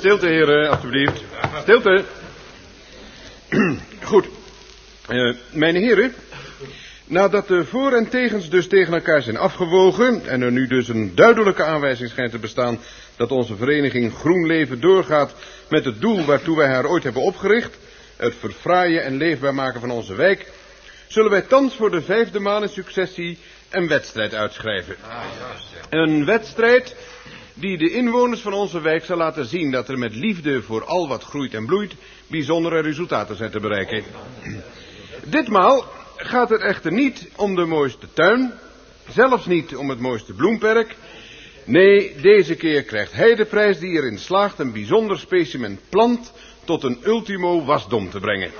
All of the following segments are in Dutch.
Stilte, heren, alstublieft. Stilte. Goed. Uh, mijn heren, nadat de voor- en tegens dus tegen elkaar zijn afgewogen... en er nu dus een duidelijke aanwijzing schijnt te bestaan... dat onze vereniging Groen Leven doorgaat met het doel waartoe wij haar ooit hebben opgericht... het verfraaien en leefbaar maken van onze wijk... zullen wij thans voor de vijfde maand in successie een wedstrijd uitschrijven. Een wedstrijd die de inwoners van onze wijk zal laten zien dat er met liefde voor al wat groeit en bloeit bijzondere resultaten zijn te bereiken. Ditmaal gaat het echter niet om de mooiste tuin, zelfs niet om het mooiste bloemperk. Nee, deze keer krijgt hij de prijs die erin slaagt een bijzonder specimen plant tot een ultimo wasdom te brengen.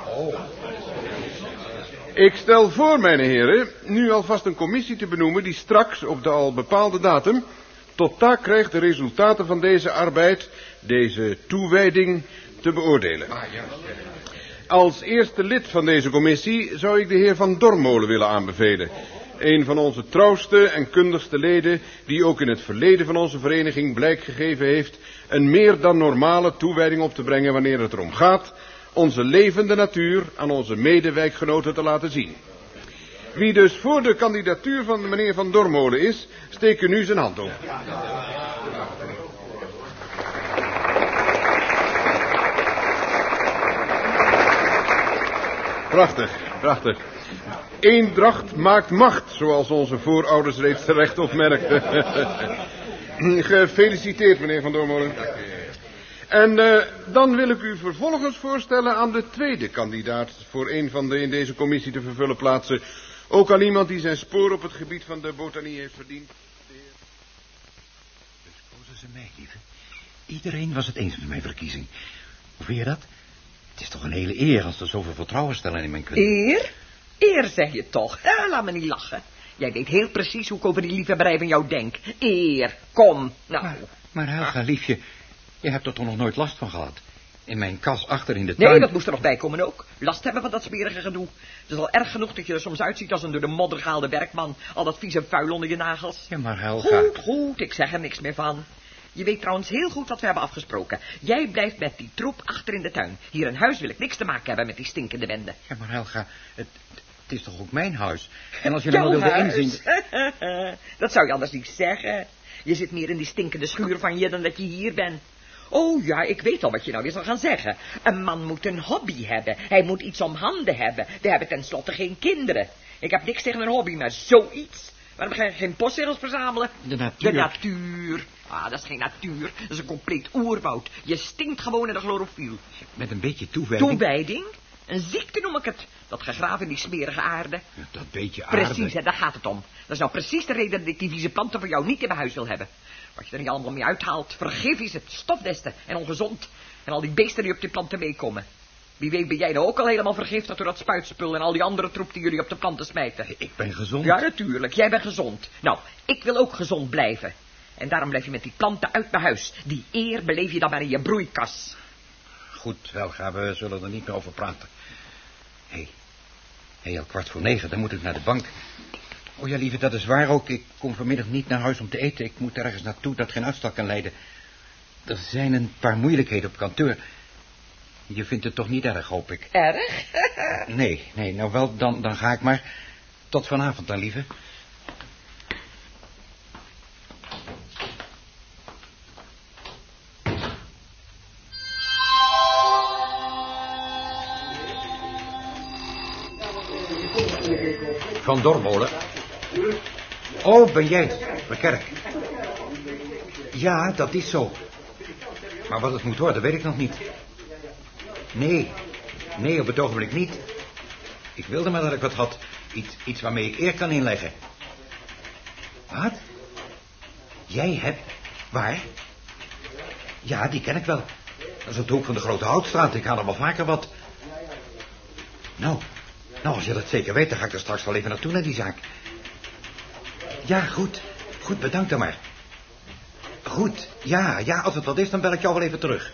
Ik stel voor, mijn heren, nu alvast een commissie te benoemen die straks op de al bepaalde datum tot taak krijgt de resultaten van deze arbeid, deze toewijding, te beoordelen. Als eerste lid van deze commissie zou ik de heer Van Dormolen willen aanbevelen. Een van onze trouwste en kundigste leden, die ook in het verleden van onze vereniging blijk gegeven heeft, een meer dan normale toewijding op te brengen wanneer het erom gaat onze levende natuur aan onze medewijkgenoten te laten zien. Wie dus voor de kandidatuur van meneer Van Dormolen is, steek nu zijn hand op. Prachtig, prachtig. Eendracht maakt macht, zoals onze voorouders reeds terecht opmerkten. Gefeliciteerd, meneer Van Dormolen. En uh, dan wil ik u vervolgens voorstellen aan de tweede kandidaat... voor een van de in deze commissie te vervullen plaatsen. Ook aan iemand die zijn spoor op het gebied van de botanie heeft verdiend. Dus kozen ze mij, lieve. Iedereen was het eens met mijn verkiezing. Hoe vind je dat? Het is toch een hele eer als er zoveel vertrouwen stellen in mijn kunde. Eer? Eer zeg je toch? Ja, laat me niet lachen. Jij weet heel precies hoe ik over die liefhebberij van jou denk. Eer, kom. Nou. Maar, maar Helga, liefje, je hebt er toch nog nooit last van gehad? In mijn kas achter in de tuin... Nee, dat moest er nog bij komen ook. Last hebben van dat smerige gedoe. Het is al erg genoeg dat je er soms uitziet als een door de modder gehaalde werkman. Al dat vieze vuil onder je nagels. Ja, maar Helga... Goed, goed, ik zeg er niks meer van. Je weet trouwens heel goed wat we hebben afgesproken. Jij blijft met die troep achter in de tuin. Hier in huis wil ik niks te maken hebben met die stinkende bende. Ja, maar Helga, het, het is toch ook mijn huis? En als je dan wilde inzien... dat zou je anders niet zeggen. Je zit meer in die stinkende schuur van je dan dat je hier bent. Oh ja, ik weet al wat je nou weer zal gaan zeggen. Een man moet een hobby hebben. Hij moet iets om handen hebben. We hebben tenslotte geen kinderen. Ik heb niks tegen een hobby, maar zoiets. Waarom ga je geen postzegels verzamelen? De natuur. De natuur. Ah, dat is geen natuur. Dat is een compleet oerwoud. Je stinkt gewoon in de chlorofiel. Met een beetje toewijding. Toewijding? Een ziekte noem ik het. Dat gegraven in die smerige aarde. Dat beetje aarde. Precies, daar gaat het om. Dat is nou precies de reden dat ik die vieze planten voor jou niet in mijn huis wil hebben. Wat je er niet allemaal mee uithaalt. Vergif is het, stofdesten en ongezond. En al die beesten die op die planten meekomen. Wie weet ben jij nou ook al helemaal vergiftigd door dat spuitspul en al die andere troep die jullie op de planten smijten. Ik ben gezond. Ja, natuurlijk. Jij bent gezond. Nou, ik wil ook gezond blijven. En daarom blijf je met die planten uit mijn huis. Die eer beleef je dan maar in je broeikas. Goed, Helga, we zullen er niet meer over praten. Hé, hey. hey, al kwart voor negen, dan moet ik naar de bank. Oh ja, lieve, dat is waar ook. Ik kom vanmiddag niet naar huis om te eten. Ik moet ergens naartoe dat geen uitstel kan leiden. Er zijn een paar moeilijkheden op kantoor. Je vindt het toch niet erg, hoop ik? Erg? nee, nee, nou wel, dan, dan ga ik maar. Tot vanavond dan, lieve. Van Dormolen. Oh, ben jij het? kerk. Ja, dat is zo. Maar wat het moet worden, weet ik nog niet. Nee, nee, op het ogenblik niet. Ik wilde maar dat ik wat had. Iets, iets waarmee ik eer kan inleggen. Wat? Jij hebt... Waar? Ja, die ken ik wel. Dat is het hoek van de Grote Houtstraat. Ik haal er wel vaker wat. Nou, nou, als je dat zeker weet, dan ga ik er straks wel even naartoe naar die zaak. Ja, goed. Goed, bedankt dan maar. Goed, ja, ja, als het wat is, dan bel ik jou wel even terug.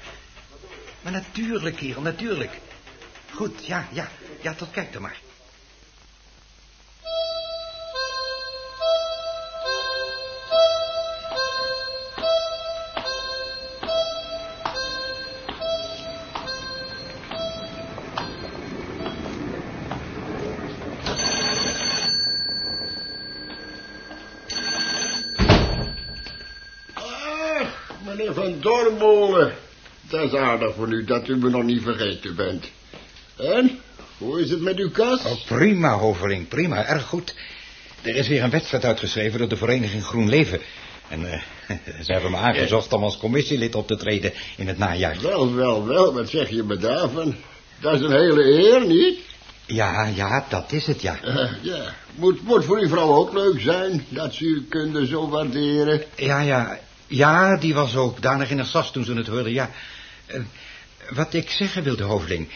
Maar natuurlijk, kerel, natuurlijk. Goed, ja, ja, ja, tot kijk dan maar. Dormolen. Dat is aardig van u dat u me nog niet vergeten bent. En, hoe is het met uw kas? Oh, prima, Hoveling, prima, erg goed. Er is weer een wedstrijd uitgeschreven door de vereniging Groen Leven. En eh, ze hebben me aangezocht om als commissielid op te treden in het najaar. Wel, wel, wel, wat zeg je me daarvan? Dat is een hele eer, niet? Ja, ja, dat is het, ja. Eh, ja, moet, moet voor uw vrouw ook leuk zijn, dat ze u kunnen zo waarderen. Ja, ja, ja, die was ook danig in een sas toen ze het hoorde, ja. Eh, wat ik zeggen wilde, Hoveling...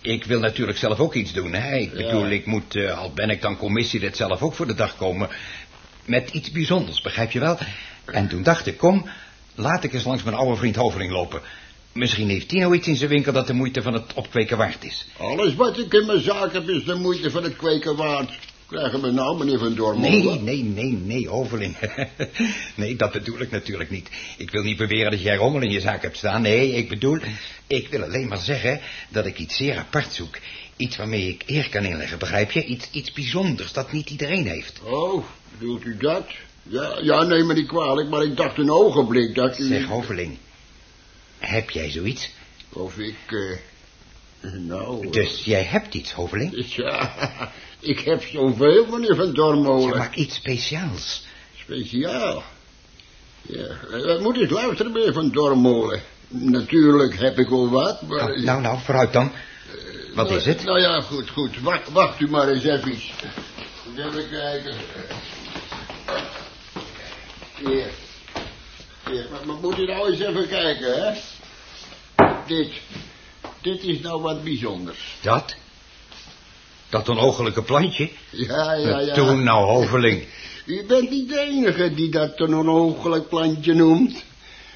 Ik wil natuurlijk zelf ook iets doen, hè. Ik Ja. bedoel, ik moet, eh, al ben ik dan commissielid zelf ook voor de dag komen... met iets bijzonders, begrijp je wel? En toen dacht ik, kom, laat ik eens langs mijn oude vriend Hoveling lopen. Misschien heeft Tino iets in zijn winkel dat de moeite van het opkweken waard is. Alles wat ik in mijn zaak heb is de moeite van het kweken waard. Krijgen we nou, meneer Van Dormolen? Nee, nee, nee, nee, Hoveling. nee, dat bedoel ik natuurlijk niet. Ik wil niet beweren dat jij rommel in je zaak hebt staan. Nee, ik bedoel, ik wil alleen maar zeggen dat ik iets zeer apart zoek. Iets waarmee ik eer kan inleggen, begrijp je? Iets, iets bijzonders dat niet iedereen heeft. Oh, bedoelt u dat? Ja, ja, neem me niet kwalijk, maar ik dacht een ogenblik dat u... Zeg, Hoveling, heb jij zoiets? Of ik, eh... Nou... eh, Dus jij hebt iets, Hoveling? Ja, ik heb zoveel, meneer Van Dormolen. Ja, maar iets speciaals. Speciaal. Ja, eh, moet eens luisteren, meneer Van Dormolen. Natuurlijk heb ik wel wat, maar... Nou, nou, nou, vooruit dan. Wat Nou, is het? Nou ja, goed, goed. Wacht, wacht u maar eens even. Even kijken. Hier. Hier, maar, maar moet u nou eens even kijken, hè? Dit. Dit is nou wat bijzonders. Dat? Dat onogelijke plantje? Ja, ja, ja. Toen nou, Hoveling. U bent niet de enige die dat een onogelijk plantje noemt.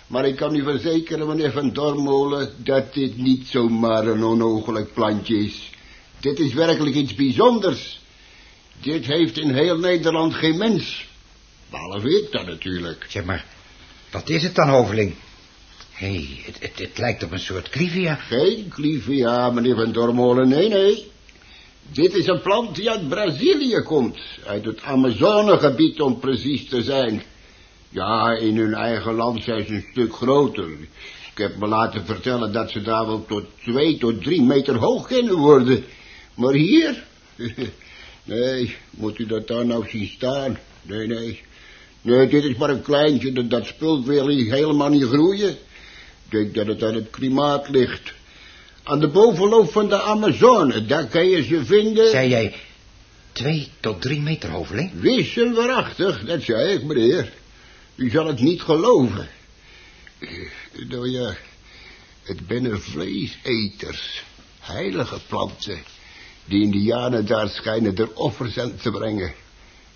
Maar ik kan u verzekeren, meneer Van Dormolen, dat dit niet zomaar een onogelijk plantje is. Dit is werkelijk iets bijzonders. Dit heeft in heel Nederland geen mens. Behalve ik dan natuurlijk. Zeg maar, wat is het dan, Hoveling? Hé, hey, het, het, het lijkt op een soort clivia. Geen clivia, meneer Van Dormolen, nee, nee. Dit is een plant die uit Brazilië komt. Uit het Amazonegebied om precies te zijn. Ja, in hun eigen land zijn ze een stuk groter. Ik heb me laten vertellen dat ze daar wel tot twee tot drie meter hoog kunnen worden. Maar hier? Nee, moet u dat daar nou zien staan? Nee, nee. Nee, dit is maar een kleintje. Dat, dat spul wil hier helemaal niet groeien. Ik denk dat het aan het klimaat ligt. Aan de bovenloop van de Amazone, daar kan je ze vinden. Zei jij twee tot drie meter, Hoveling? Wisselwaarachtig, dat zei ik, meneer. U zal het niet geloven. Eh, Nou ja, het binnen vleeseters, heilige planten, die indianen daar schijnen er offers aan te brengen.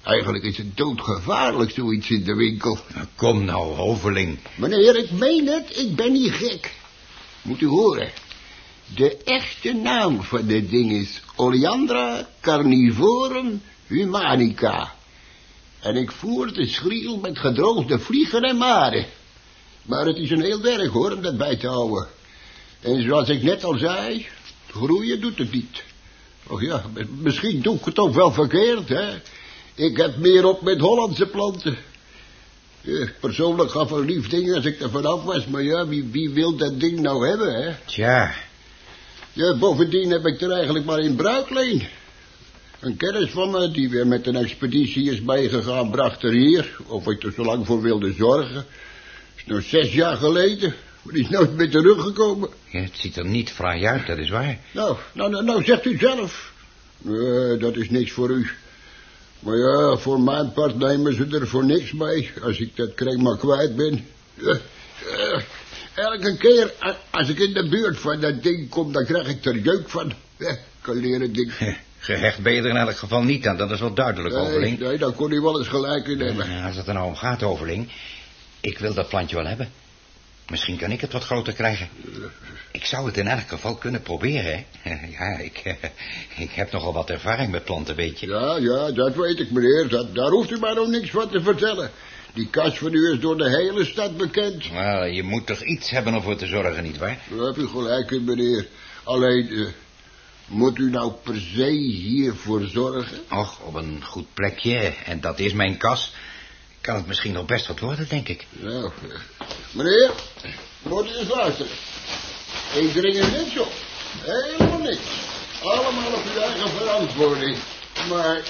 Eigenlijk is het doodgevaarlijk, zoiets in de winkel. Nou, Kom nou, Hoveling. Meneer, ik meen het, ik ben niet gek. Moet u horen. De echte naam van dit ding is Oleandra carnivorum humanica. En ik voer de schriel met gedroogde vliegen en maren. Maar het is een heel werk hoor, om dat bij te houden. En zoals ik net al zei, groeien doet het niet. Och ja, misschien doe ik het toch wel verkeerd, hè. Ik heb meer op met Hollandse planten. Ja, persoonlijk gaf een lief ding als ik er vanaf was, maar ja, wie, wie wil dat ding nou hebben, hè? Tja, Ja, bovendien heb ik er eigenlijk maar in bruikleen. Een kennis van me, die weer met een expeditie is meegegaan, bracht er hier, of ik er zo lang voor wilde zorgen. is nou zes jaar geleden, maar die is nooit meer teruggekomen. ja, het ziet er niet fraai uit, dat is waar. Nou, nou, nou, nou zegt u zelf. Nee, dat is niks voor u. Maar ja, voor mijn part nemen ze er voor niks mee, als ik dat kreeg maar kwijt ben. Ja, ja, elke keer als ik in de buurt van dat ding kom, dan krijg ik er jeuk van. Kan leren ding. Gehecht ben je er in elk geval niet aan, dat is wel duidelijk, Nee, Hoveling. nee, daar kon hij wel eens gelijk in hebben. Ja, Als het er nou om gaat, Hoveling, ik wil dat plantje wel hebben. Misschien kan ik het wat groter krijgen. Ik zou het in elk geval kunnen proberen, hè. Ja, ik, ik heb nogal wat ervaring met planten, weet je. Ja, ja, dat weet ik, meneer. Dat, daar hoeft u maar nog niks van te vertellen. Die kas van u is door de hele stad bekend. Wel, je moet toch iets hebben om voor te zorgen, nietwaar? Daar heb u gelijk in, meneer. Alleen, eh, moet u nou per se hiervoor zorgen? Och, op een goed plekje, en dat is mijn kas. kan het misschien nog best wat worden, denk ik. Nou, meneer, moet u eens luisteren. Ik dring er niks op. Helemaal niks. Allemaal op uw eigen verantwoording. Maar,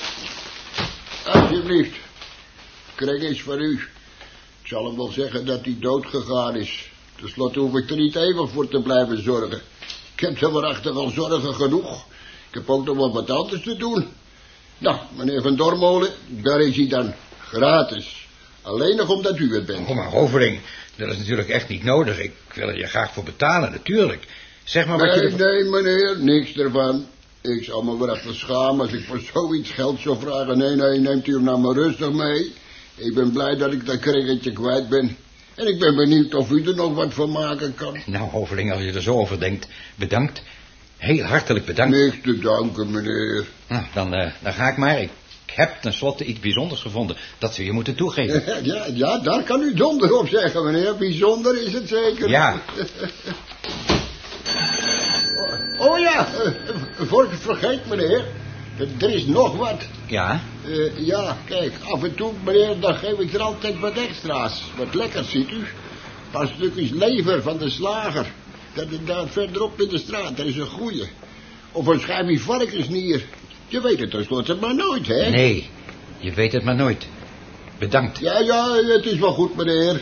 alsjeblieft, ik krijg iets van u. Ik zal hem wel zeggen dat hij doodgegaan is. Ten slotte hoef ik er niet eeuwig voor te blijven zorgen. Ik heb er waarachtig al zorgen genoeg. Ik heb ook nog wel wat anders te doen. Nou, meneer Van Dormolen, daar is hij dan. Gratis. Alleen nog omdat u het bent. Oh, maar Hoveling, dat is natuurlijk echt niet nodig. Ik wil er je graag voor betalen, natuurlijk. Zeg maar wat Nee, je... nee, meneer, niks ervan. Ik zal me wel even schamen als ik voor zoiets geld zou vragen. Nee, nee, neemt u hem nou maar rustig mee. Ik ben blij dat ik dat kringetje kwijt ben. En ik ben benieuwd of u er nog wat van maken kan. Nou, Hoveling, als je er zo over denkt, bedankt. Heel hartelijk bedankt. Niks te danken, meneer. Nou, dan, eh, dan ga ik maar. Ik heb tenslotte iets bijzonders gevonden dat ze je moeten toegeven. Ja, ja, daar kan u donder op zeggen, meneer. Bijzonder is het zeker. Ja. Oh ja, eh, voor ik het vergeet, meneer. Er is nog wat. Ja? Eh, ja, kijk, af en toe, meneer, dan geef ik er altijd wat extra's. Wat lekkers, ziet u. Een paar stukjes lever van de slager. Dat is daar verderop in de straat, dat is een goeie. Of een schijfje varkensnier. Je weet het tenslotte maar nooit, hè? Nee, je weet het maar nooit. Bedankt. Ja, ja, het is wel goed, meneer.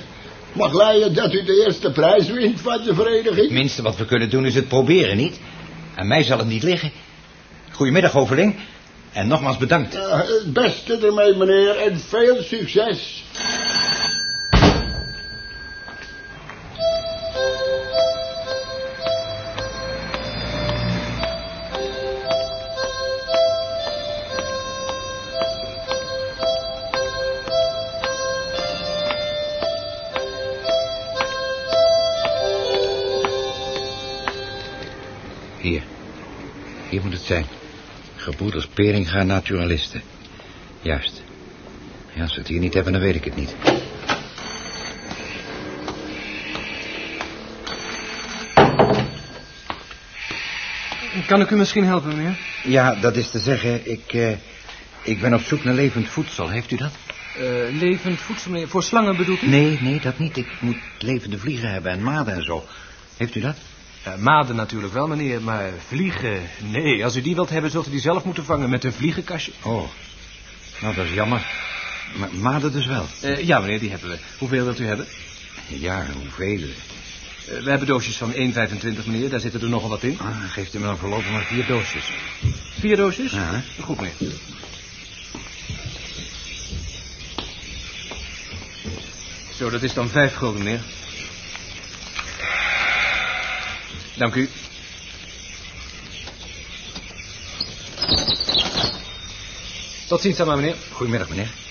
Mag leiden dat u de eerste prijs wint van de vereniging. Het minste wat we kunnen doen is het proberen, niet? Aan mij zal het niet liggen. Goedemiddag, Hoveling. En nogmaals bedankt. Ja, het beste ermee, meneer, en veel succes. Gebroeders Peringa Naturalisten. Juist. Ja, als we het hier niet hebben, dan weet ik het niet. Kan ik u misschien helpen, meneer? Ja, dat is te zeggen, ik, eh, ik ben op zoek naar levend voedsel. Heeft u dat? Eh, levend voedsel, meneer. Voor slangen bedoelt u? Nee, nee, dat niet. Ik moet levende vliegen hebben en maden en zo. Heeft u dat? Eh, maden natuurlijk wel, meneer, maar vliegen... Nee, als u die wilt hebben, zult u die zelf moeten vangen met een vliegenkastje. Oh, nou, dat is jammer. Maar maden dus wel. Eh, ja, meneer, die hebben we. Hoeveel wilt u hebben? Ja, hoeveel? Eh, we hebben doosjes van 1,25, meneer. Daar zitten er nogal wat in. Ah, geeft u me dan voorlopig maar vier doosjes. Vier doosjes? Ja. Goed, meneer. Zo, dat is dan vijf gulden, meneer. Dank u. Tot ziens dan meneer. Goedemiddag, meneer.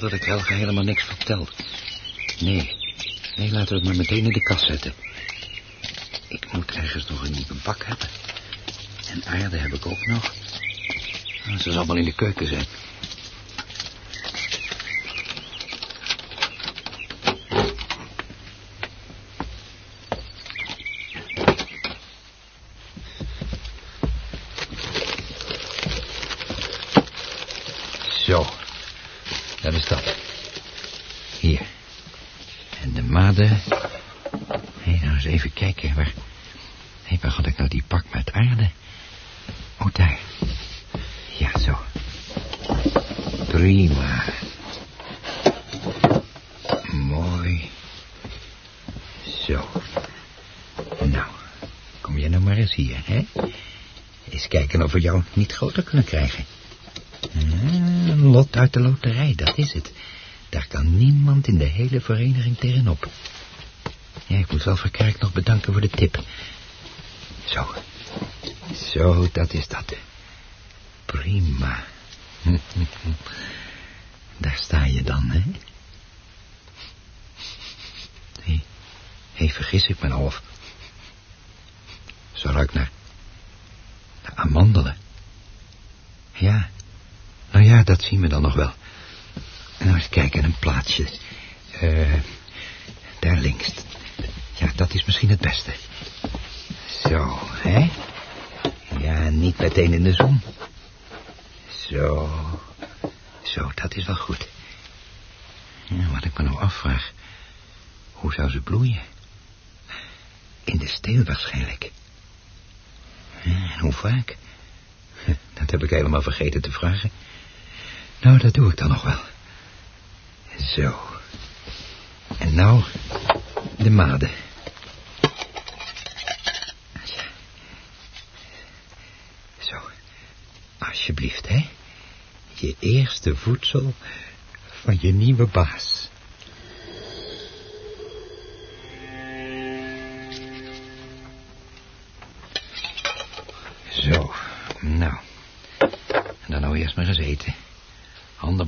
Dat ik Helga helemaal niks vertel. Nee, nee, laten we het maar meteen in de kast zetten. Ik moet ergens nog een nieuwe bak hebben. En aarde heb ik ook nog. Ah, Ze zal wel in de keuken zijn. Zo, dat is dat. Hier. En de maden. Hé, nou eens even kijken. Waar, hé, waar had ik nou die pak met aarde? Oh, daar. Ja, zo. Prima. Mooi. Zo. Nou, kom je nou maar eens hier, hè? Eens kijken of we jou niet groter kunnen krijgen. Ah, Een lot uit de loterij, dat is het. Daar kan niemand in de hele vereniging tegenop. Ja, ik moet wel Verkerk nog bedanken voor de tip. Zo. Zo, dat is dat. Prima. Daar sta je dan, hè? Hé, hey, vergis ik me nou of... Ze ruikt naar amandelen. Ja, nou ja, dat zien we dan nog wel. Nou, eens kijken, een plaatsje. Eh, daar links. Ja, dat is misschien het beste. Zo, hè? Ja, niet meteen in de zon. Zo. Zo, dat is wel goed. Ja, wat ik me nou afvraag... Hoe zou ze bloeien? In de steel waarschijnlijk. En hoe vaak? Dat heb ik helemaal vergeten te vragen. Nou, dat doe ik dan nog wel. Zo. En nou, de made. Ja. Zo. Alsjeblieft, hè. Je eerste voedsel van je nieuwe baas.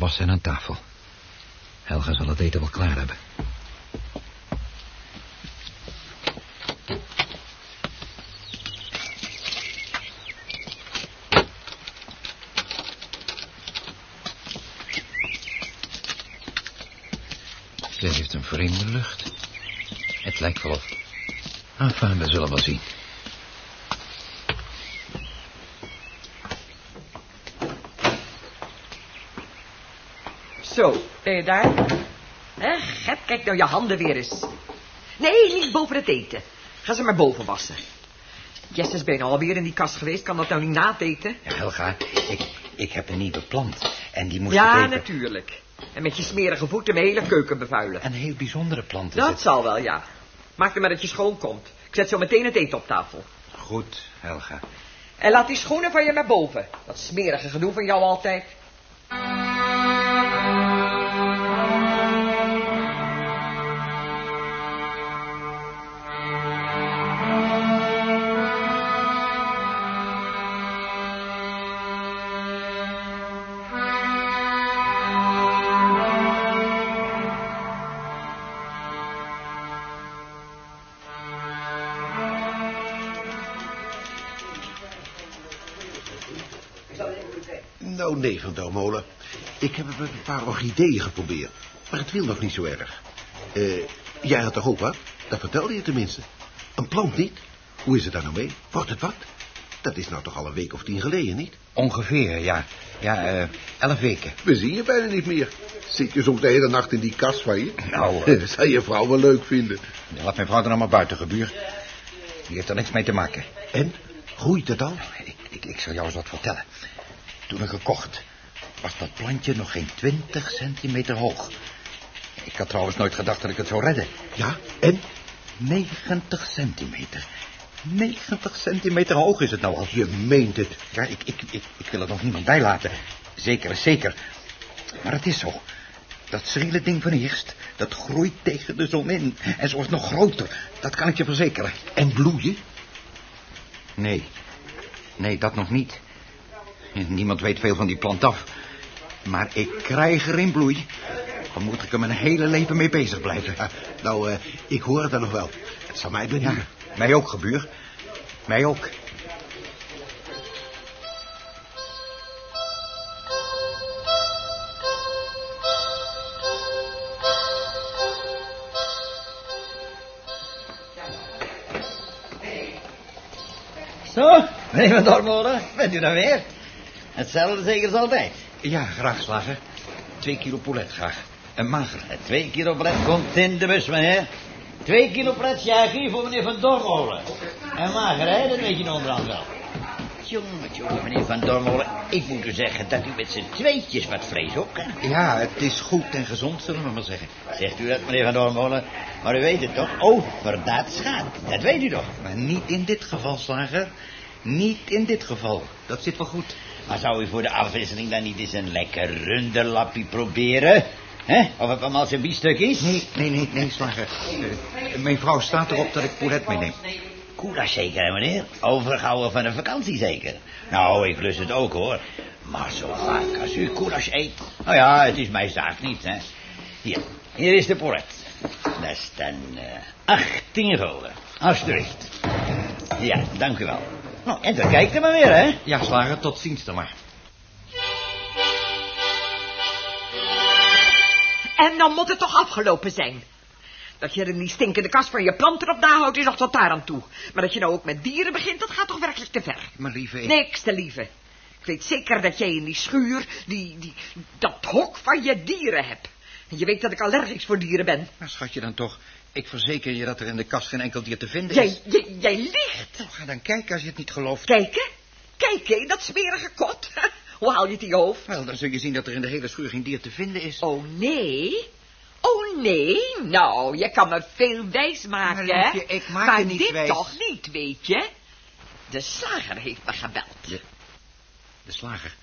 Wassen en aan tafel. Helga zal het eten wel klaar hebben. Ze heeft een vreemde lucht. Het lijkt wel of... Enfin, we zullen wel zien. Zo, ben je daar? Hè, Gep, kijk nou je handen weer eens. Nee, niet boven het eten. Ga ze maar boven wassen. Jess is bijna alweer in die kast geweest. Kan dat nou niet na het eten? Ja, Helga, ik, ik heb een nieuwe plant. En die moest Ja, even... natuurlijk. En met je smerige voeten mijn hele keuken bevuilen. Een heel bijzondere plant is Dat het. zal wel, ja. Maak er maar dat je schoon komt. Ik zet zo meteen het eten op tafel. Goed, Helga. En laat die schoenen van je maar boven. Dat smerige gedoe van jou altijd. Nee, Van Douwmolen. Ik heb het met een paar orchideeën geprobeerd. Maar het wil nog niet zo erg. Eh, jij had toch ook wat? Dat vertelde je tenminste. Een plant niet? Hoe is het daar nou mee? Wordt het wat? Dat is nou toch al een week of tien geleden, niet? Ongeveer, ja. Ja, eh, elf weken. We zien je bijna niet meer. Zit je soms de hele nacht in die kast van je? Nou, eh. Dat zou je vrouw wel leuk vinden. Laat mijn vrouw er nou maar buiten, gebuur. Die heeft er niks mee te maken. En? Groeit het al? Ik, ik, ik zal jou eens wat vertellen. Toen ik gekocht, was dat plantje nog geen 20 centimeter hoog. Ik had trouwens nooit gedacht dat ik het zou redden. Ja, en? 90 centimeter. 90 centimeter hoog is het nou al. Je meent het. Ja, ik, ik, ik, ik wil er nog niemand bij laten. Zeker is zeker. Maar het is zo. Dat schriele ding van eerst, dat groeit tegen de zon in. En zo wordt nog groter. Dat kan ik je verzekeren. En bloeien? Nee. Nee, dat nog niet. Niemand weet veel van die plant af. Maar ik krijg er in bloei. Dan moet ik er mijn hele leven mee bezig blijven. Ja, nou, eh, ik hoor het dan nog wel. Het zal mij benieuwen. Ja, mij ook, gebuur. Mij ook. Zo, meneer Van Dormolen, bent u dan weer? Hetzelfde zeker als altijd. Ja, graag, slager. Twee kilo poulet, graag. En mager. Twee kilo pret komt in de bus, meneer. Twee kilo pret hier voor meneer Van Dormolen. En mager, hè, dat weet je onderhand wel. Jongen, jongen, meneer Van Dormolen, ik moet u zeggen dat u met z'n tweetjes wat vlees op kan. Ja, het is goed en gezond, zullen we maar zeggen. Zegt u dat, meneer Van Dormolen? Maar u weet het toch? Overdaad schaadt. Dat weet u toch? Maar niet in dit geval, slager. Niet in dit geval. Dat zit wel goed. Maar zou u voor de afwisseling dan niet eens een lekker runderlappie proberen? Hè? Of het allemaal zijn biefstuk is? Nee, nee, nee, nee, slager. Eh, mijn vrouw staat erop dat ik poulet meeneem. Koelas zeker, hè, meneer? Overgehouden van een vakantie zeker? Nou, ik lust het ook, hoor. Maar zo vaak als u koelas eet... Nou ja, het is mijn zaak niet, hè. Hier, hier is de poulet. Dat is dan uh, 18 gulden. Alsjeblieft. Ja, dank u wel. Nou, en dan kijkt er maar weer, hè? Ja, slager, tot ziens dan maar. En dan moet het toch afgelopen zijn. Dat je er in die stinkende kast van je planten op nahoudt, is nog tot daar aan toe. Maar dat je nou ook met dieren begint, dat gaat toch werkelijk te ver. Maar lieve, ik... Niks te lieve. Ik weet zeker dat jij in die schuur, die, die, dat hok van je dieren hebt. En je weet dat ik allergisch voor dieren ben. Maar schatje dan toch, ik verzeker je dat er in de kast geen enkel dier te vinden is. Jij, jij, jij liegt. Nou, ga dan kijken als je het niet gelooft. Kijken? Kijken in dat smerige kot? Hoe haal je het in je hoofd? Wel, dan zul je zien dat er in de hele schuur geen dier te vinden is. Oh, nee? Oh, nee? Nou, je kan me veel wijs maken, Maar, liefje, ik maak maar je niet dit wijs. toch niet, weet je? De slager heeft me gebeld. De slager.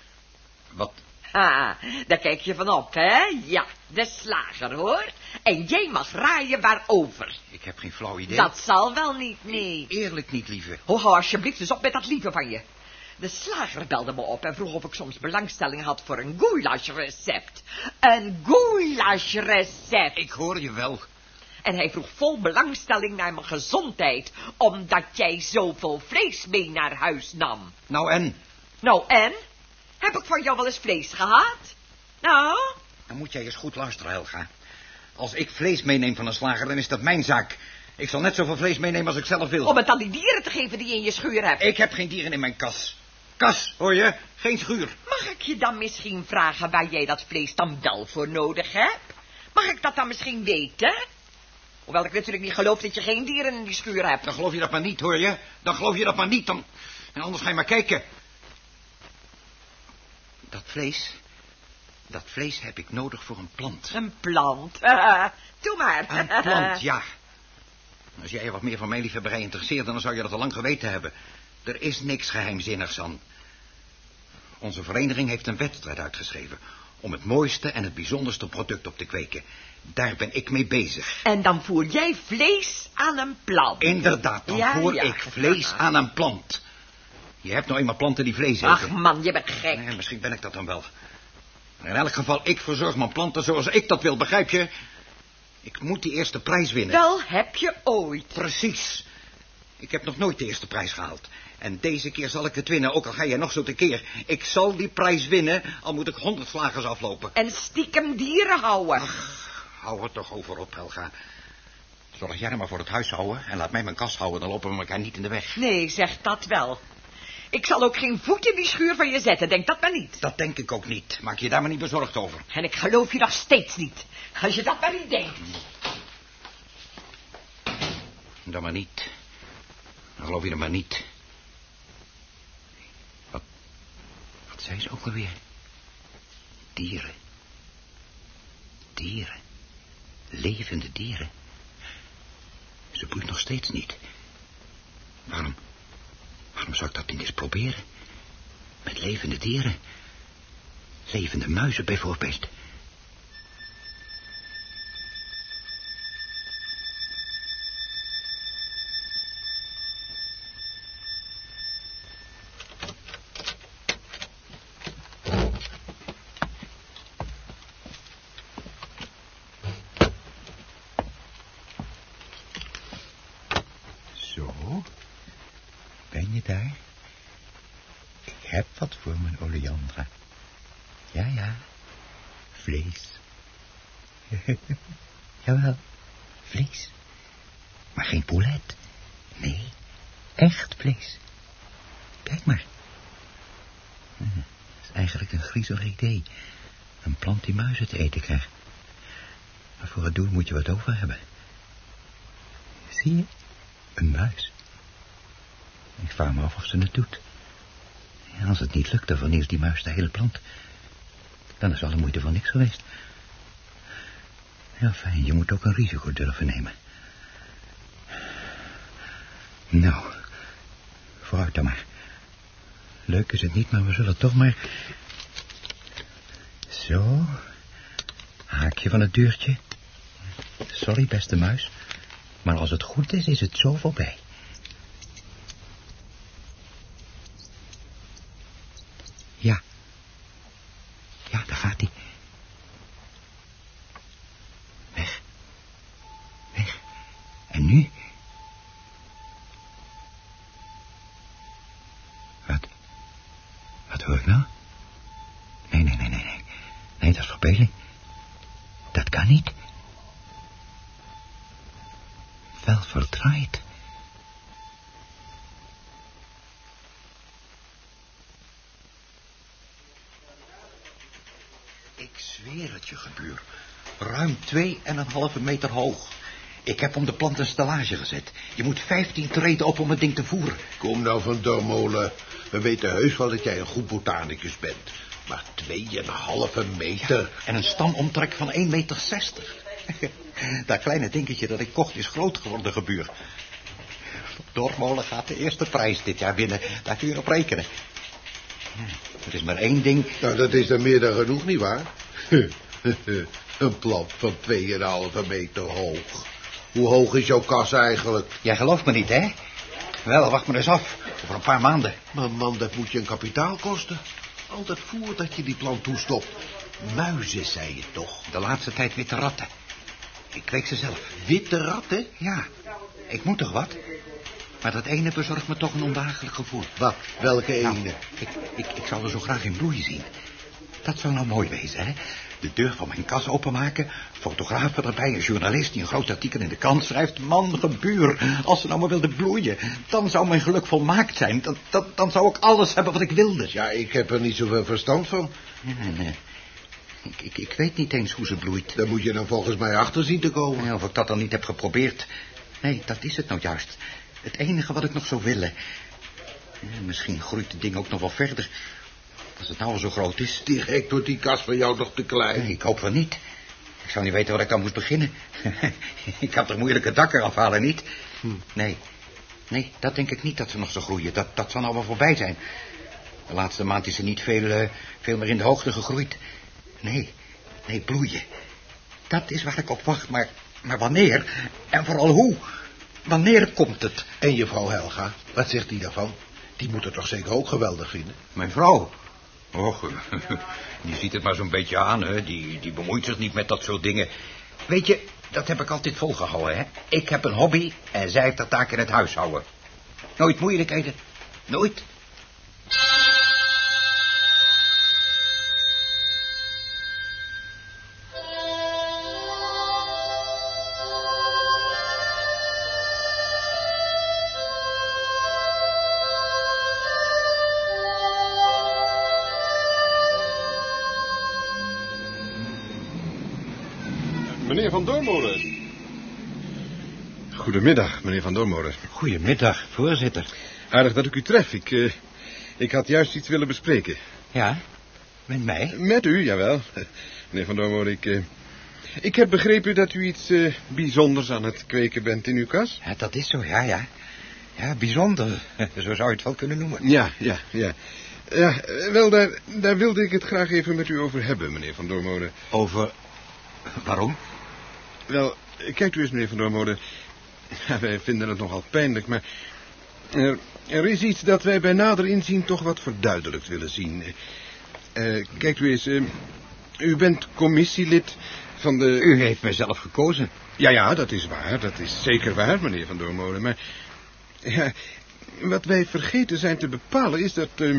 Wat? Ha, daar kijk je van op, hè? Ja, de slager, hoor. En jij mag raaien waarover. Ik heb geen flauw idee. Dat zal wel niet, nee. Eerlijk niet, lieve. Ho, hou alsjeblieft eens op met dat lieve van je. De slager belde me op en vroeg of ik soms belangstelling had voor een goulash-recept. Een goulash-recept. Ik hoor je wel. En hij vroeg vol belangstelling naar mijn gezondheid, omdat jij zoveel vlees mee naar huis nam. Nou en? Nou, en? Heb ik van jou wel eens vlees gehad? Nou? Dan moet jij eens goed luisteren, Helga. Als ik vlees meeneem van een slager, dan is dat mijn zaak. Ik zal net zoveel vlees meenemen als ik zelf wil. Om het aan die dieren te geven die je in je schuur hebt. Ik heb geen dieren in mijn kas. Kas, hoor je? Geen schuur. Mag ik je dan misschien vragen waar jij dat vlees dan wel voor nodig hebt? Mag ik dat dan misschien weten? Hoewel ik natuurlijk niet geloof dat je geen dieren in die schuur hebt. Dan geloof je dat maar niet, hoor je? Dan geloof je dat maar niet. Dan... En anders ga je maar kijken. Dat vlees... Dat vlees heb ik nodig voor een plant. Een plant. Doe maar. Een plant, ja. Als jij wat meer van mijn liefhebberij interesseert... dan zou je dat al lang geweten hebben. Er is niks geheimzinnigs aan. Onze vereniging heeft een wedstrijd uitgeschreven... om het mooiste en het bijzonderste product op te kweken. Daar ben ik mee bezig. En dan voer jij vlees aan een plant. Inderdaad, dan Ja, voer ja. ik vlees aan een plant. Je hebt nou eenmaal planten die vlees eten. Ach man, je bent gek. Nee, misschien ben ik dat dan wel. Maar in elk geval, ik verzorg mijn planten zoals ik dat wil, begrijp je? Ik moet die eerste prijs winnen. Wel heb je ooit. Precies. Ik heb nog nooit de eerste prijs gehaald. En deze keer zal ik het winnen, ook al ga jij nog zo tekeer. Ik zal die prijs winnen, al moet ik honderd slagers aflopen. En stiekem dieren houden. Hou er toch over op, Helga. Zorg jij er maar voor het huis houden en laat mij mijn kast houden, dan lopen we elkaar niet in de weg. Nee, zeg dat wel. Ik zal ook geen voet in die schuur van je zetten, denk dat maar niet. Dat denk ik ook niet. Maak je daar maar niet bezorgd over. En ik geloof je nog steeds niet. Als je dat maar niet denkt. Dan maar niet. Dan geloof je er maar niet. Wat, wat zei ze ook alweer? Dieren. Dieren. Levende dieren. Ze bloeit nog steeds niet. Waarom, waarom zou ik dat niet eens proberen? Met levende dieren. Levende muizen bijvoorbeeld. Zo. Ben je daar? Ik heb wat voor mijn oleandra. Ja, ja. Vlees. Jawel, vlees. Maar geen poulet. Nee, echt vlees. Kijk maar. Hm, Dat is eigenlijk een griezelig idee. Een muizen te eten krijgt. Maar voor het doen moet je wat over hebben. Zie je? Een muis. Ik vraag me af of ze het doet. En als het niet lukt, dan vernielt die muis de hele plant. Dan is alle moeite van niks geweest. Ja, fijn, je moet ook een risico durven nemen. Nou, vooruit dan maar. Leuk is het niet, maar we zullen toch maar... Zo. Haakje van het deurtje. Sorry, beste muis. Maar als het goed is, is het zo voorbij. 2,5 meter hoog. Ik heb om de plant een stellage gezet. Je moet 15 treden op om het ding te voeren. Kom nou van Dormolen. We weten heus wel dat jij een goed botanicus bent. Maar 2,5 meter. En een stamomtrek van 1,60 meter. dat kleine dingetje dat ik kocht is groot geworden, gebuur. Dormolen gaat de eerste prijs dit jaar binnen. Daar kun je op rekenen. Het hm, is maar één ding. Nou, dat is dan meer dan genoeg, nietwaar? een plant van 2,5 meter hoog. Hoe hoog is jouw kas eigenlijk? Jij gelooft me niet, hè? Wel, wacht maar eens af. Over een paar maanden. Maar man, dat moet je een kapitaal kosten. Altijd voordat je die plant toestopt. Muizen, zei je toch? De laatste tijd witte ratten. Ik kweek ze zelf. Witte ratten? Ja, ik moet toch wat? Maar dat ene bezorgt me toch een ondraaglijk gevoel. Wat? Welke Nou, ene? ik, ik, ik zou er zo graag in bloei zien. Dat zou nou mooi wezen, hè? De deur van mijn kas openmaken, fotografen erbij, een journalist die een groot artikel in de krant schrijft. Man, gebuur, als ze nou maar wilden bloeien, dan zou mijn geluk volmaakt zijn. Dan, dan, dan zou ik alles hebben wat ik wilde. Ja, ik heb er niet zoveel verstand van. Ik, ik, ik weet niet eens hoe ze bloeit. Daar moet je dan volgens mij achter zien te komen. Ja, of ik dat dan niet heb geprobeerd. Nee, dat is het nou juist. Het enige wat ik nog zou willen. Ja, misschien groeit het ding ook nog wel verder. Als het nou al zo groot is. Direct wordt die kas van jou nog te klein. Nee, ik hoop van niet. Ik zou niet weten waar ik aan moest beginnen. ik kan toch moeilijk het dak eraf halen, niet? Hm. Nee. Nee, dat denk ik niet dat ze nog zo groeien. Dat, dat zal nou wel voorbij zijn. De laatste maand is ze niet veel, eh, veel meer in de hoogte gegroeid. Nee, nee, bloeien. Dat is waar ik op wacht, maar, maar wanneer? En vooral hoe? Wanneer komt het? En je vrouw Helga, wat zegt die daarvan? Die moet het toch zeker ook geweldig vinden? Mijn vrouw. Och, die ziet het maar zo'n beetje aan, hè. Die, die bemoeit zich niet met dat soort dingen. Weet je, dat heb ik altijd volgehouden, hè. Ik heb een hobby en zij heeft haar taak in het huishouden. Nooit moeilijkheden. Nooit. Goedemiddag, meneer Van Doormolen. Goedemiddag, voorzitter. Aardig dat ik u tref. Ik, eh, ik had juist iets willen bespreken. Ja, met mij? Met u, jawel. Meneer Van Doormolen, ik... eh, ik heb begrepen dat u iets eh, bijzonders aan het kweken bent in uw kas. Ja, dat is zo, ja, ja. Ja, bijzonder. Zo zou je het wel kunnen noemen. Ja, ja, ja. Ja, wel, daar, daar wilde ik het graag even met u over hebben, meneer Van Doormolen. Over... Waarom? Wel, kijkt u eens, meneer Van Doormolen. Ja, wij vinden het nogal pijnlijk, maar... Er, er is iets dat wij bij nader inzien toch wat verduidelijkt willen zien. Eh, kijkt u eens, eh, u bent commissielid van de... U heeft mijzelf gekozen. Ja, ja, dat is waar. Dat is zeker waar, meneer Van Doormolen. Maar ja, wat wij vergeten zijn te bepalen is dat... eh,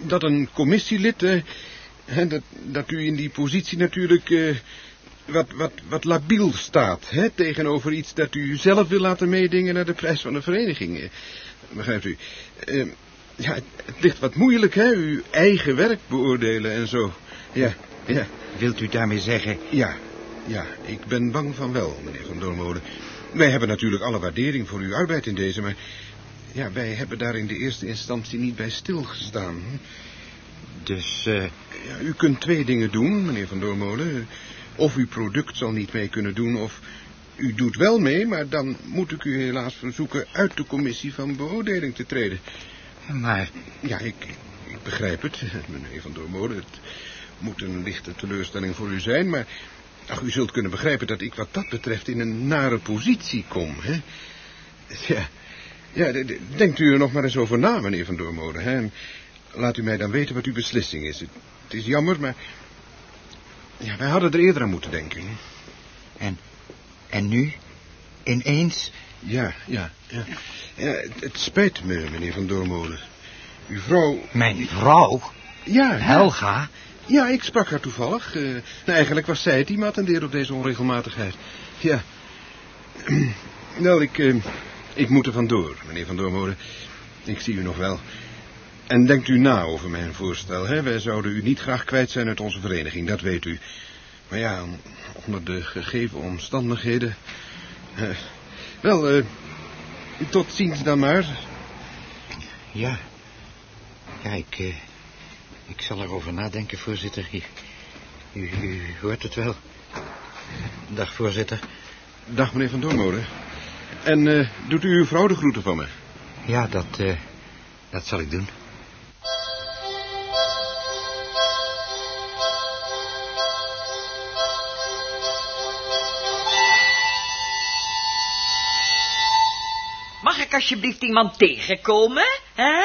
dat een commissielid... eh, dat, dat u in die positie natuurlijk... wat, wat, wat labiel staat, hè, tegenover iets dat u zelf wil laten meedingen naar de prijs van de vereniging. Begrijpt u? Eh, ja, het, het ligt wat moeilijk, hè, uw eigen werk beoordelen en zo. Ja, ja. Wilt u daarmee zeggen... Ja, ja, ik ben bang van wel, meneer Van Doormolen. Wij hebben natuurlijk alle waardering voor uw arbeid in deze, maar... Ja, wij hebben daar in de eerste instantie niet bij stilgestaan. Dus, eh... Ja, u kunt twee dingen doen, meneer Van Doormolen. Of uw product zal niet mee kunnen doen, of u doet wel mee... maar dan moet ik u helaas verzoeken uit de commissie van beoordeling te treden. Maar... Ja, ik, ik begrijp het, meneer Van Doormolen. Het moet een lichte teleurstelling voor u zijn, maar... Ach, u zult kunnen begrijpen dat ik wat dat betreft in een nare positie kom, hè? Ja, ja denkt u er nog maar eens over na, meneer Van Doormolen, hè? En laat u mij dan weten wat uw beslissing is. Het, het is jammer, maar... Ja, wij hadden er eerder aan moeten denken. En... En nu? Ineens? Ja, ja, ja. ja het, het spijt me, meneer Van Doormolen. Uw vrouw... Mijn vrouw? Ja. Helga? Ja, ik sprak haar toevallig. Eh, nou, eigenlijk was zij het die me attendeerde op deze onregelmatigheid. Ja. Nou, ik, eh, ik moet er vandoor, meneer Van Doormolen. Ik zie u nog wel. En denkt u na over mijn voorstel, hè? Wij zouden u niet graag kwijt zijn uit onze vereniging, dat weet u. Maar ja, onder de gegeven omstandigheden... eh, wel, eh, tot ziens dan maar. Ja. Ja, ik, eh, ik zal erover nadenken, voorzitter. U, u, u hoort het wel. Dag, voorzitter. Dag, meneer Van Doormolen. En doet u uw vrouw de groeten van me? Ja, dat, dat zal ik doen. Ik alsjeblieft iemand tegenkomen, hè?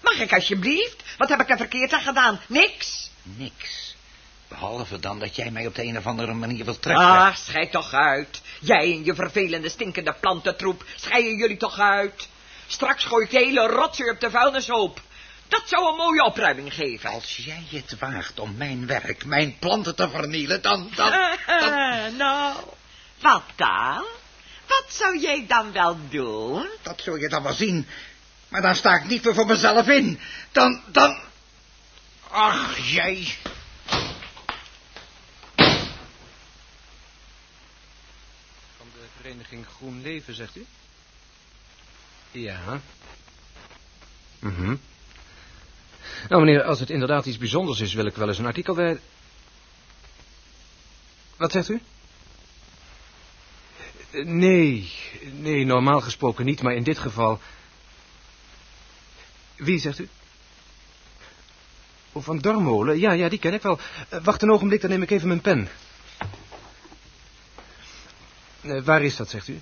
Mag ik alsjeblieft? Wat heb ik er verkeerd aan gedaan? Niks? Niks. Behalve dan dat jij mij op de een of andere manier wilt trekken. Ah, schei toch uit. Jij en je vervelende stinkende plantentroep, scheiden jullie toch uit. Straks gooi ik de hele rotzooi op de vuilnishoop. Dat zou een mooie opruiming geven. Als jij het waagt om mijn werk, mijn planten te vernielen, dan... dan, dan nou, wat dan? Wat zou jij dan wel doen? dat zul je dan wel zien. Maar dan sta ik niet meer voor mezelf in. Dan, dan... Ach, jij... Van de vereniging Groen Leven, zegt u? Ja. Mhm. Nou, meneer, als het inderdaad iets bijzonders is, wil ik wel eens een artikel bij... Wat zegt u? Nee, nee, normaal gesproken niet, maar in dit geval... Wie, zegt u? Van Dormolen? Ja, ja, die ken ik wel. Eh, wacht een ogenblik, dan neem ik even mijn pen. Eh, waar is dat, zegt u?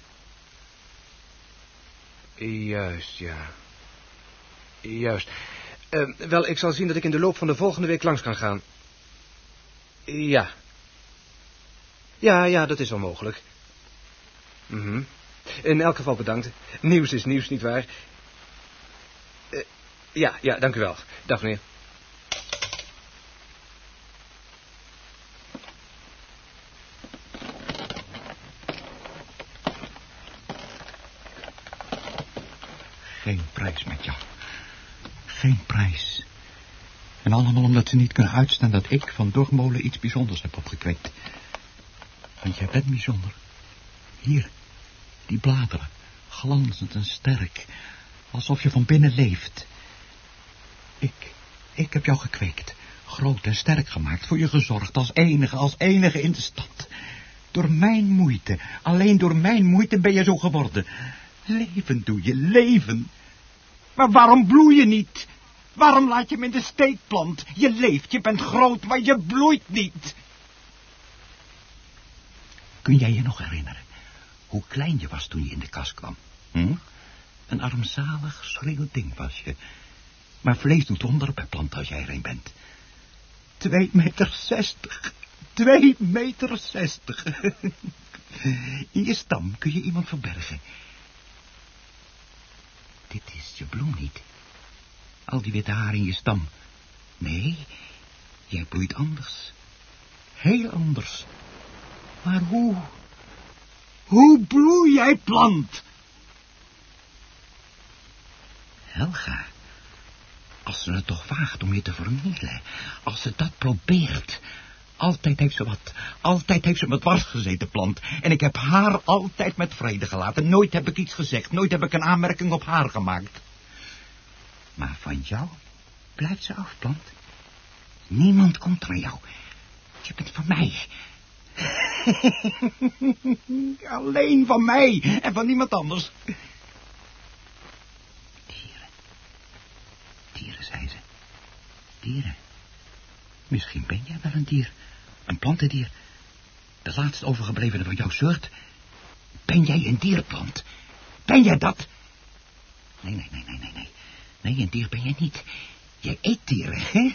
Juist, ja. Juist. Eh, wel, ik zal zien dat ik in de loop van de volgende week langs kan gaan. Ja. Ja, ja, dat is wel mogelijk. Mhm. In elk geval bedankt. Nieuws is nieuws, nietwaar? Uh, ja, ja, dank u wel. Dag, meneer. Geen prijs met jou. Geen prijs. En allemaal omdat ze niet kunnen uitstaan dat ik van Dormolen iets bijzonders heb opgekweekt. Want jij bent bijzonder. Hier, die bladeren, glanzend en sterk, alsof je van binnen leeft. Ik, ik heb jou gekweekt, groot en sterk gemaakt, voor je gezorgd, als enige, als enige in de stad. Door mijn moeite, alleen door mijn moeite ben je zo geworden. Leven doe je, leven. Maar waarom bloei je niet? Waarom laat je me in de steek plant? Je leeft, je bent groot, maar je bloeit niet. Kun jij je nog herinneren hoe klein je was toen je in de kast kwam? Hm? Een armzalig, schril ding was je. Maar vlees doet onder bij planten als jij er een bent. Twee meter zestig. Twee meter zestig. In je stam kun je iemand verbergen. Dit is je bloem niet. Al die witte haren in je stam. Nee, jij bloeit anders. Heel anders. Maar hoe? Hoe bloei jij plant? Helga, als ze het toch waagt om je te vernielen, als ze dat probeert... Altijd heeft ze wat. Altijd heeft ze me dwars gezeten, plant. En ik heb haar altijd met vrede gelaten. Nooit heb ik iets gezegd. Nooit heb ik een aanmerking op haar gemaakt. Maar van jou blijft ze af, plant. Niemand komt naar jou. Je bent van mij. Alleen van mij en van niemand anders. Dieren. Dieren, zei ze. Dieren. Misschien ben jij wel een dier. Een plantendier. De laatst overgeblevene van jouw soort. Ben jij een dierplant? Ben jij dat? Nee, nee, nee, nee, nee, nee. Nee, een dier ben jij niet. Jij eet dieren, hè?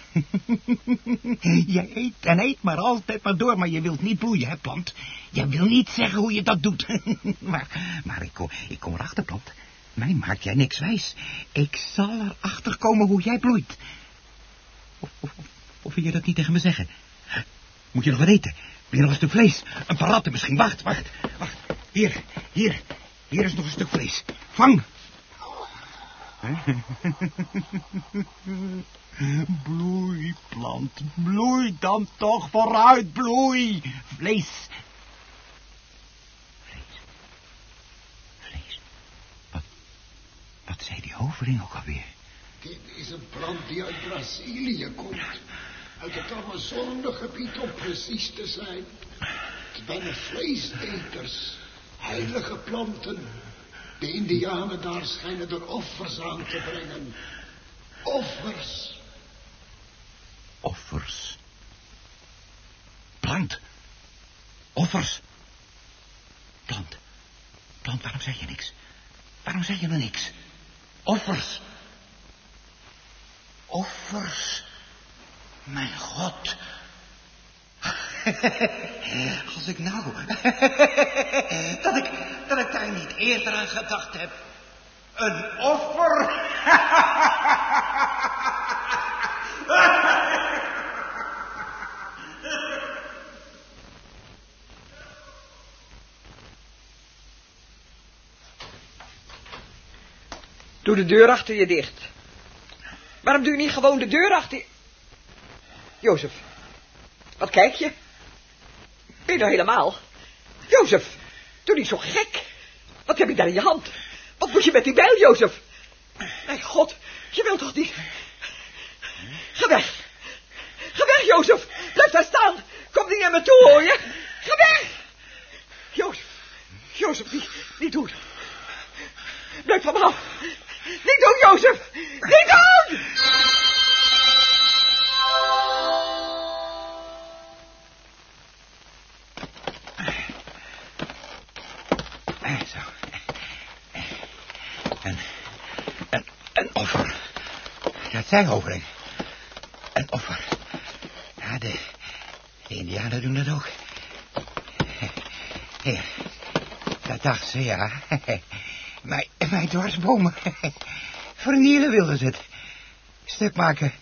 jij eet en eet maar altijd maar door, maar je wilt niet bloeien, hè, plant? Je wil niet zeggen hoe je dat doet. maar maar ik, kom, ik kom erachter, plant. Mij maakt jij niks wijs. Ik zal erachter komen hoe jij bloeit. Of, of, wil je dat niet tegen me zeggen? Moet je nog wat eten? Wil je nog een stuk vlees? Een paratte misschien? Wacht, wacht, wacht. Hier, hier. Hier is nog een stuk vlees. Vang! bloei, plant, bloei dan toch vooruit, bloei. Vlees. Vlees. Vlees. Wat, wat zei die hoveling ook alweer? Dit is een plant die uit Brazilië komt. Uit het Amazonegebied om precies te zijn. Het zijn vleeseters. Heilige planten. De indianen daar schijnen er offers aan te brengen. Offers. Offers. Plant. Offers. Plant. Plant, waarom zeg je niks? Waarom zeg je nou niks? Offers. Offers. Mijn god. Als ik nou... dat, ik, dat ik daar niet eerder aan gedacht heb. Een offer. Doe de deur achter je dicht. Waarom doe je niet gewoon de deur achter je... Jozef, wat kijk je? Ben nou helemaal? Jozef, doe niet zo gek. Wat heb je daar in je hand? Wat moet je met die bijl, Jozef? Mijn god, je wilt toch niet... Ga weg. Ga weg, Jozef. Blijf daar staan. Kom niet naar me toe, hoor je. Ga weg. Jozef, Jozef, niet, niet doen. Blijf van me af. Niet doen, Jozef. Niet doen! Dat zei Overing. Een offer. Ja, de, de Indianen doen dat ook. Hier. Dat dacht ze, ja. Mijn, mijn dwarsbomen. Vernielen wilden ze het. Stuk maken.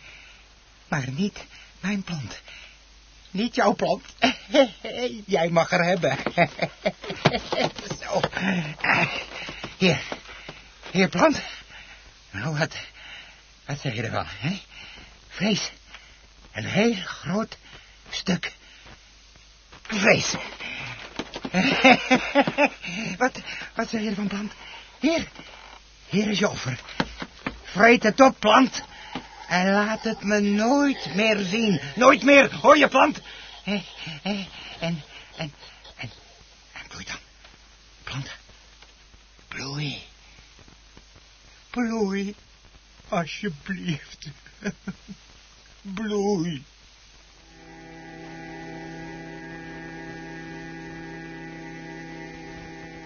Maar niet mijn plant. Niet jouw plant. Jij mag er hebben. Zo. Hier. Hier, plant. Nou, wat, wat zeg je ervan, hè? Vlees. Een heel groot stuk vlees. wat, wat zeg je ervan, plant? Hier, hier is je offer. Vreet het op, plant. En laat het me nooit meer zien. Nooit meer, hoor je, plant? En, en, en, en, en bloei dan. Plant. Bloei. Bloei. Alsjeblieft. Bloei.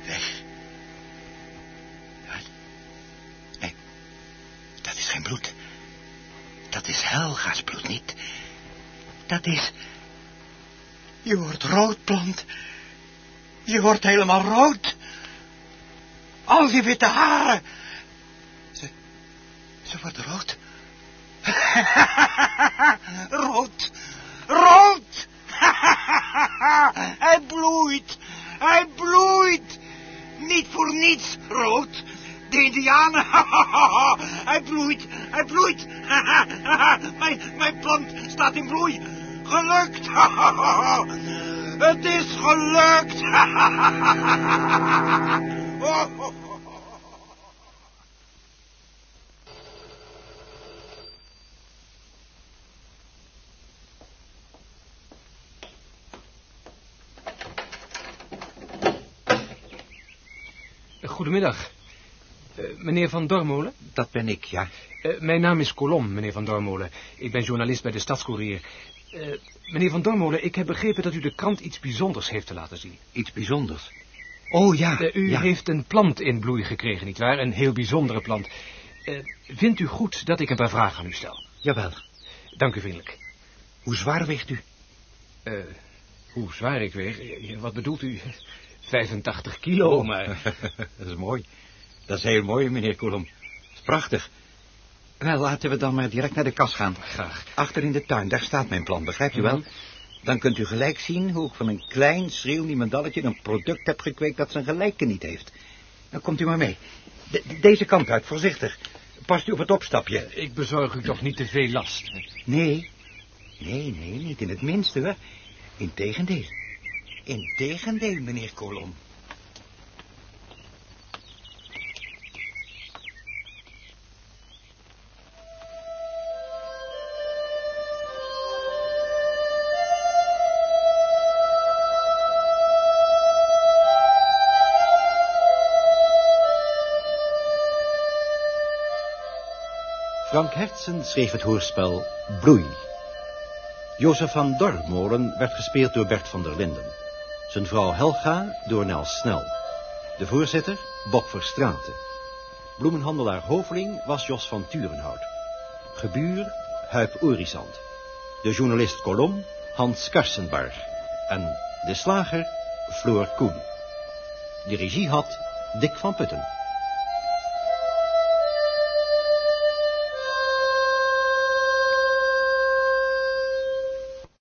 Weg. Nee. Dat is geen bloed. Dat is Helga's niet. Dat is... Je wordt rood, plant. Je wordt helemaal rood. Al die witte haren. Ze... Worden rood. rood. Rood. Hij bloeit. Hij bloeit. Niet voor niets rood. De indianen. hij bloeit. Hij bloeit. mijn, mijn plant staat in bloei. Gelukt. Het is gelukt. Goedemiddag. Uh, meneer Van Dormolen? Dat ben ik, ja. Uh, mijn naam is Colom, meneer Van Dormolen. Ik ben journalist bij de Stadscourier. Uh, meneer Van Dormolen, ik heb begrepen dat u de krant iets bijzonders heeft te laten zien. Iets bijzonders? Oh, ja. u ja. heeft een plant in bloei gekregen, nietwaar? Een heel bijzondere plant. vindt u goed dat ik een paar vragen aan u stel? Jawel. Dank u vriendelijk. Hoe zwaar weegt u? hoe zwaar ik weeg? Wat bedoelt u? 85 kilo, oh, maar... dat is mooi. Dat is heel mooi, meneer Coulomb. Dat is prachtig. Wel, laten we dan maar direct naar de kas gaan. Graag. Achter in de tuin, daar staat mijn plan, begrijpt u wel? Mhm. Dan kunt u gelijk zien hoe ik van een klein, schreeuw niemendalletje een product heb gekweekt dat zijn gelijke niet heeft. Dan komt u maar mee. De- deze kant uit, voorzichtig. Past u op het opstapje. Ik bezorg u toch niet te veel last. Nee. Nee, nee, niet in het minste, hoor. Integendeel. Integendeel, meneer Kolom. Frank Hertsen schreef het hoorspel Bloei. Jozef van Dormolen werd gespeeld door Bert van der Linden. Zijn vrouw Helga door Nel Snel. De voorzitter Bob Verstraeten. Bloemenhandelaar Hoveling was Jos van Turenhout. Gebuur Huip Orizant. De journalist Kolom Hans Karsenbarg. En de slager Floor Koen. De regie had Dick van Putten.